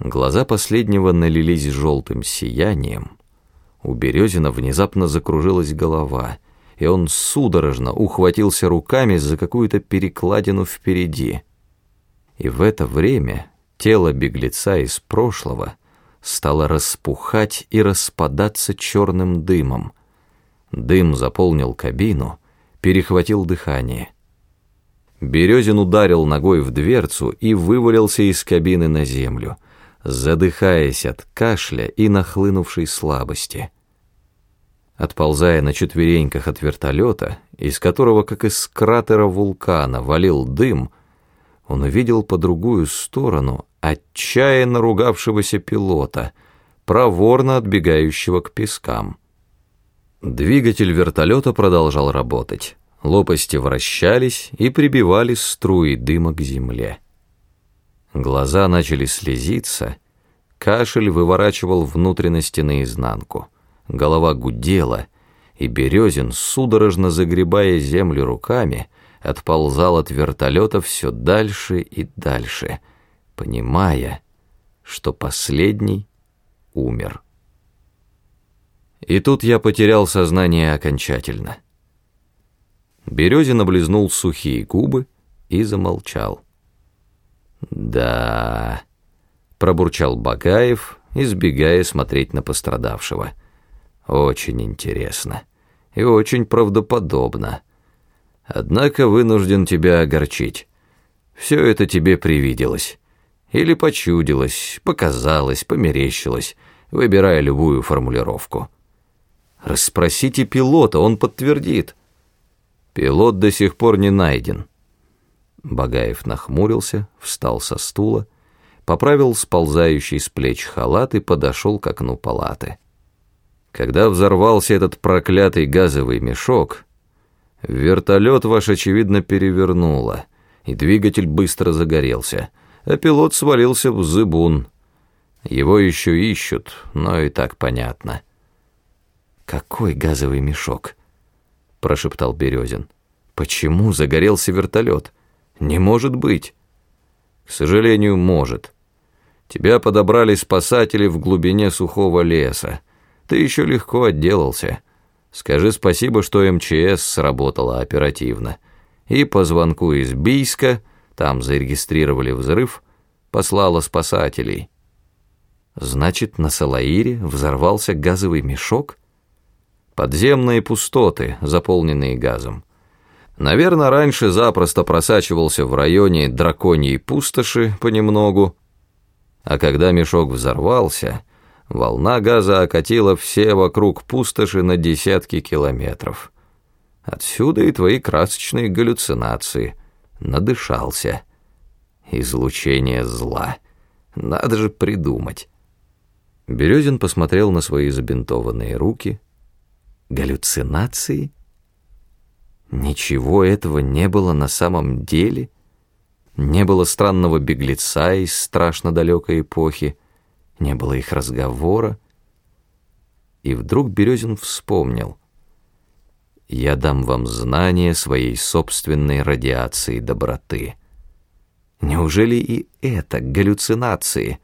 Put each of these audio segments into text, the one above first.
Глаза последнего налились желтым сиянием. У Березина внезапно закружилась голова, и он судорожно ухватился руками за какую-то перекладину впереди. И в это время тело беглеца из прошлого стало распухать и распадаться черным дымом. Дым заполнил кабину, перехватил дыхание. Березин ударил ногой в дверцу и вывалился из кабины на землю, задыхаясь от кашля и нахлынувшей слабости. Отползая на четвереньках от вертолета, из которого, как из кратера вулкана, валил дым, он увидел по другую сторону отчаянно ругавшегося пилота, проворно отбегающего к пескам. Двигатель вертолета продолжал работать. Лопасти вращались и прибивали струи дыма к земле. Глаза начали слезиться, кашель выворачивал внутренности наизнанку, голова гудела, и Березин, судорожно загребая землю руками, отползал от вертолета все дальше и дальше, понимая, что последний умер. И тут я потерял сознание окончательно. Березин облизнул сухие губы и замолчал. «Да...» — пробурчал Багаев, избегая смотреть на пострадавшего. «Очень интересно и очень правдоподобно. Однако вынужден тебя огорчить. Все это тебе привиделось. Или почудилось, показалось, померещилось, выбирая любую формулировку. Расспросите пилота, он подтвердит». Пилот до сих пор не найден. Багаев нахмурился, встал со стула, поправил сползающий с плеч халат и подошел к окну палаты. Когда взорвался этот проклятый газовый мешок, вертолет ваш, очевидно, перевернуло, и двигатель быстро загорелся, а пилот свалился в зыбун. Его еще ищут, но и так понятно. «Какой газовый мешок?» — прошептал Березин. «Почему загорелся вертолет? Не может быть!» «К сожалению, может. Тебя подобрали спасатели в глубине сухого леса. Ты еще легко отделался. Скажи спасибо, что МЧС сработала оперативно. И по звонку из Бийска, там зарегистрировали взрыв, послала спасателей». «Значит, на Салаире взорвался газовый мешок?» подземные пустоты, заполненные газом. Наверное, раньше запросто просачивался в районе драконьей пустоши понемногу, а когда мешок взорвался, волна газа окатила все вокруг пустоши на десятки километров. Отсюда и твои красочные галлюцинации. Надышался. Излучение зла. Надо же придумать. Березин посмотрел на свои забинтованные руки, Галлюцинации? Ничего этого не было на самом деле? Не было странного беглеца из страшно далекой эпохи, не было их разговора. И вдруг Березин вспомнил. «Я дам вам знание своей собственной радиации доброты». Неужели и это галлюцинации?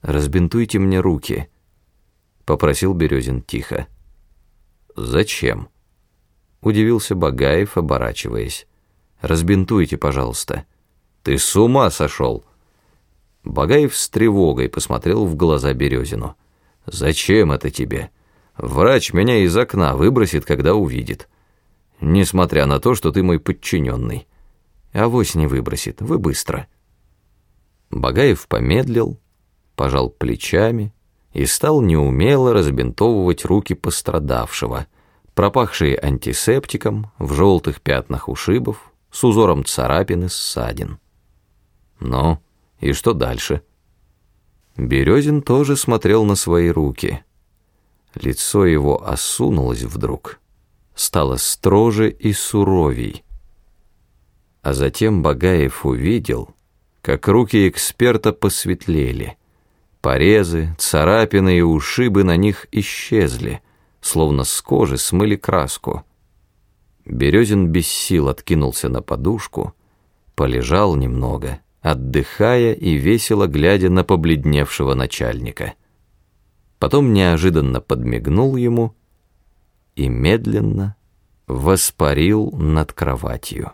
«Разбинтуйте мне руки», — попросил Березин тихо. «Зачем?» Удивился Багаев, оборачиваясь. «Разбинтуйте, пожалуйста». «Ты с ума сошел!» Багаев с тревогой посмотрел в глаза Березину. «Зачем это тебе? Врач меня из окна выбросит, когда увидит. Несмотря на то, что ты мой подчиненный. Авось не выбросит, вы быстро». Багаев помедлил, пожал плечами, и стал неумело разбинтовывать руки пострадавшего, пропахшие антисептиком, в желтых пятнах ушибов, с узором царапин и ссадин. Ну, и что дальше? Березин тоже смотрел на свои руки. Лицо его осунулось вдруг, стало строже и суровей. А затем Багаев увидел, как руки эксперта посветлели — Порезы, царапины и ушибы на них исчезли, словно с кожи смыли краску. Березин без сил откинулся на подушку, полежал немного отдыхая и весело глядя на побледневшего начальника. Потом неожиданно подмигнул ему и медленно воспарил над кроватью.